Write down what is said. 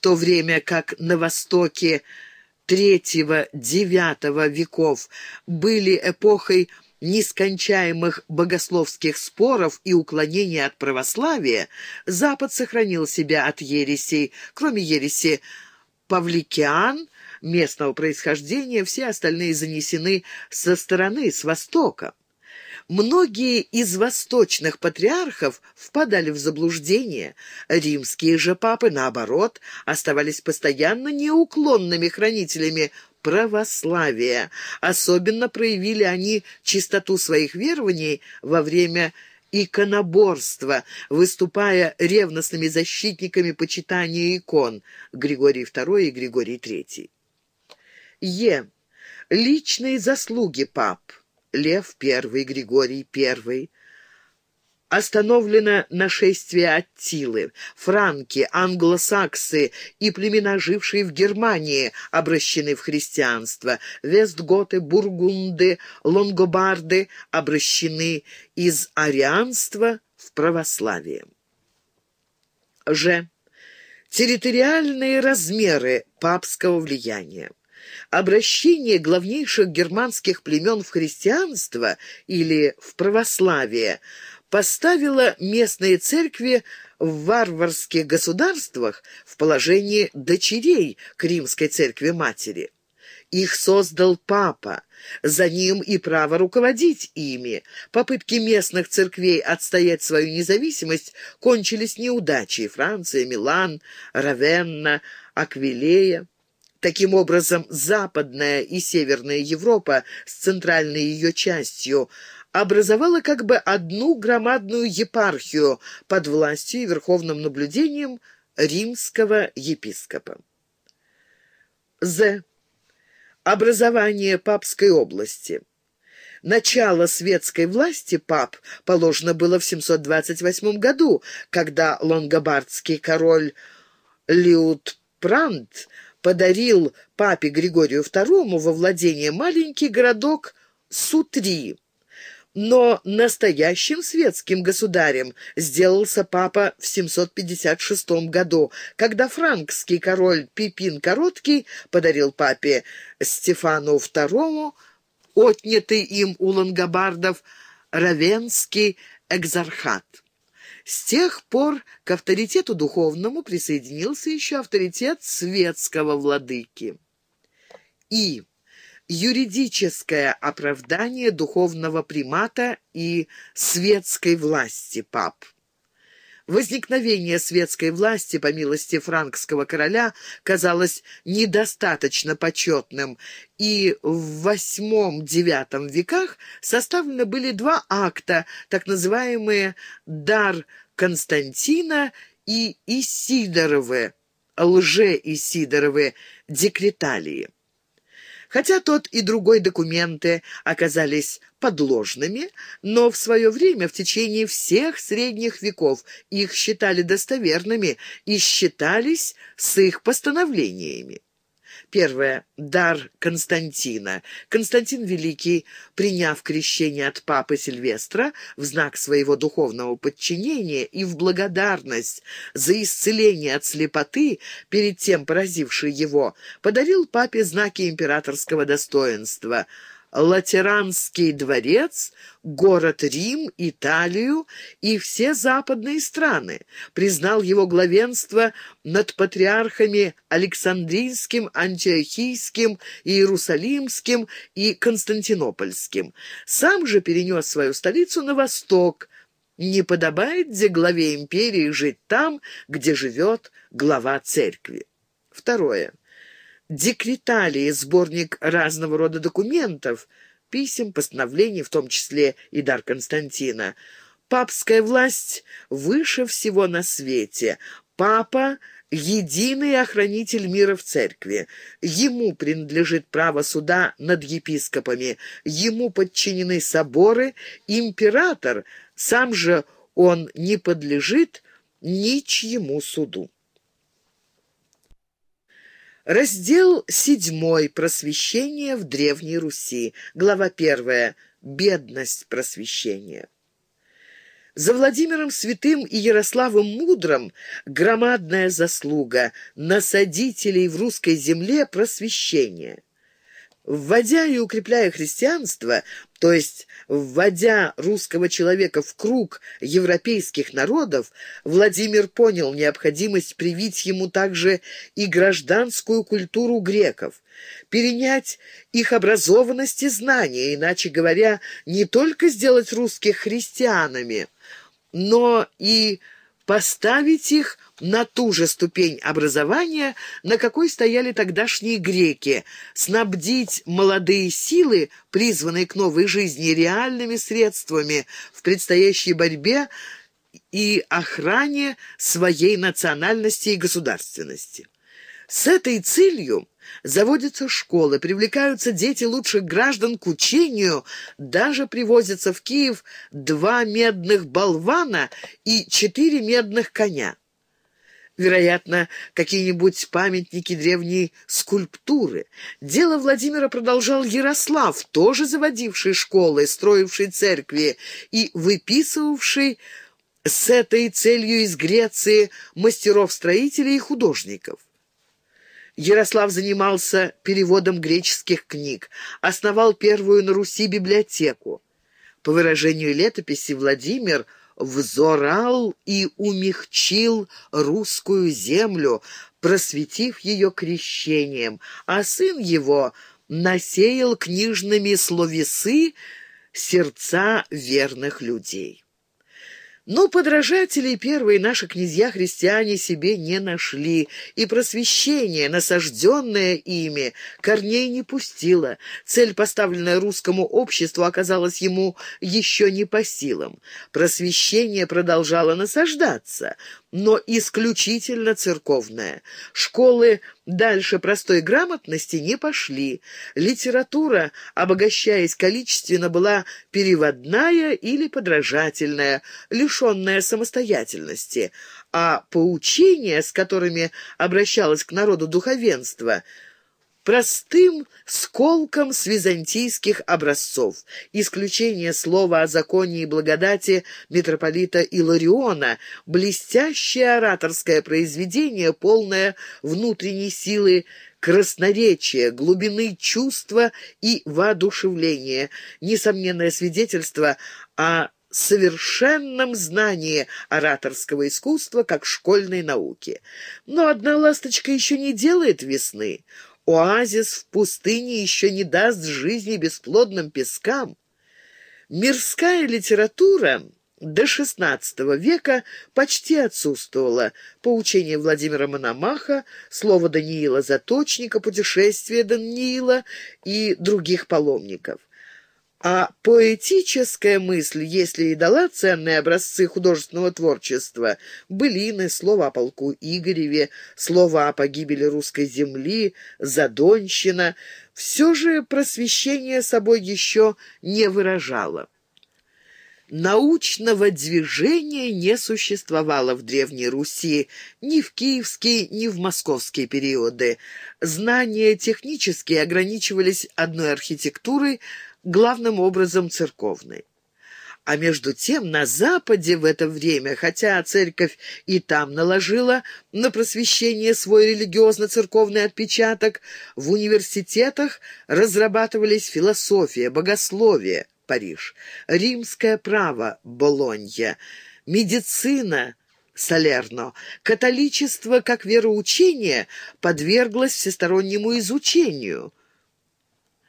то время как на Востоке III-IX веков были эпохой нескончаемых богословских споров и уклонения от православия, Запад сохранил себя от ересей, кроме ереси Павликиан, местного происхождения, все остальные занесены со стороны, с востока. Многие из восточных патриархов впадали в заблуждение. Римские же папы, наоборот, оставались постоянно неуклонными хранителями православия. Особенно проявили они чистоту своих верований во время иконоборства, выступая ревностными защитниками почитания икон Григорий II и Григорий III. Е. Личные заслуги пап. Лев I, Григорий I. Остановлено нашествие Аттилы. Франки, англосаксы и племена, жившие в Германии, обращены в христианство. Вестготы, бургунды, лонгобарды обращены из арианства в православие. Ж. Территориальные размеры папского влияния. Обращение главнейших германских племен в христианство или в православие поставило местные церкви в варварских государствах в положении дочерей к римской церкви-матери. Их создал папа, за ним и право руководить ими. Попытки местных церквей отстоять свою независимость кончились неудачей. Франция, Милан, Равенна, Аквилея. Таким образом, Западная и Северная Европа с центральной ее частью образовала как бы одну громадную епархию под властью и верховным наблюдением римского епископа. З. Образование папской области. Начало светской власти пап положено было в 728 году, когда лонгобардский король Лиутпрант подарил папе Григорию II во владение маленький городок Сутри. Но настоящим светским государем сделался папа в 756 году, когда франкский король Пипин Короткий подарил папе Стефану II, отнятый им у лангобардов, Равенский экзархат. С тех пор к авторитету духовному присоединился еще авторитет светского владыки. И юридическое оправдание духовного примата и светской власти пап. Возникновение светской власти, по милости франкского короля, казалось недостаточно почетным, и в восьмом-девятом веках составлены были два акта, так называемые «дар Константина» и «Исидоровы», лже-Исидоровы, декреталии. Хотя тот и другой документы оказались подложными, но в свое время, в течение всех средних веков, их считали достоверными и считались с их постановлениями. Первое. Дар Константина. Константин Великий, приняв крещение от папы Сильвестра в знак своего духовного подчинения и в благодарность за исцеление от слепоты, перед тем поразившей его, подарил папе знаки императорского достоинства – Латеранский дворец, город Рим, Италию и все западные страны, признал его главенство над патриархами Александрийским, Антиохийским, Иерусалимским и Константинопольским. Сам же перенес свою столицу на восток. Не подобает где главе империи жить там, где живет глава церкви. Второе декреталии, сборник разного рода документов, писем, постановлений, в том числе и дар Константина. Папская власть выше всего на свете. Папа — единый охранитель мира в церкви. Ему принадлежит право суда над епископами. Ему подчинены соборы. Император, сам же он не подлежит ничьему суду. Раздел седьмой. Просвещение в Древней Руси. Глава первая. Бедность просвещения. За Владимиром Святым и Ярославом Мудрым громадная заслуга насадителей в русской земле просвещения. Вводя и укрепляя христианство, то есть вводя русского человека в круг европейских народов, Владимир понял необходимость привить ему также и гражданскую культуру греков, перенять их образованность и знания, иначе говоря, не только сделать русских христианами, но и поставить их на ту же ступень образования, на какой стояли тогдашние греки, снабдить молодые силы, призванные к новой жизни, реальными средствами в предстоящей борьбе и охране своей национальности и государственности. С этой целью заводятся школы, привлекаются дети лучших граждан к учению, даже привозятся в Киев два медных болвана и четыре медных коня вероятно, какие-нибудь памятники древней скульптуры. Дело Владимира продолжал Ярослав, тоже заводивший школы, строивший церкви и выписывавший с этой целью из Греции мастеров-строителей и художников. Ярослав занимался переводом греческих книг, основал первую на Руси библиотеку. По выражению летописи, Владимир – взорал и умягчил русскую землю, просветив ее крещением, а сын его насеял книжными словесы сердца верных людей. Но подражателей первые наши князья-христиане себе не нашли, и просвещение, насажденное ими, корней не пустило. Цель, поставленная русскому обществу, оказалась ему еще не по силам. Просвещение продолжало насаждаться но исключительно церковная. Школы дальше простой грамотности не пошли. Литература, обогащаясь количественно, была переводная или подражательная, лишенная самостоятельности, а поучения, с которыми обращалось к народу духовенство – простым сколком с византийских образцов. Исключение слова о законе и благодати митрополита Илариона, блестящее ораторское произведение, полное внутренней силы красноречия, глубины чувства и воодушевления, несомненное свидетельство о совершенном знании ораторского искусства как школьной науки. Но одна ласточка еще не делает весны. Оазис в пустыне еще не даст жизни бесплодным пескам. Мирская литература до XVI века почти отсутствовала. Поучение Владимира Мономаха, слово Даниила Заточника, путешествие Даниила и других паломников. А поэтическая мысль, если и дала ценные образцы художественного творчества, былины, слово о полку Игореве, слово о погибели русской земли, задонщина, все же просвещение собой еще не выражало. Научного движения не существовало в Древней Руси ни в киевские, ни в московские периоды. Знания технические ограничивались одной архитектурой, главным образом церковной. А между тем на Западе в это время, хотя церковь и там наложила на просвещение свой религиозно-церковный отпечаток, в университетах разрабатывались философия, богословие, Париж, римское право, Болонья, медицина, Салерно. Католичество как вероучение подверглось всестороннему изучению –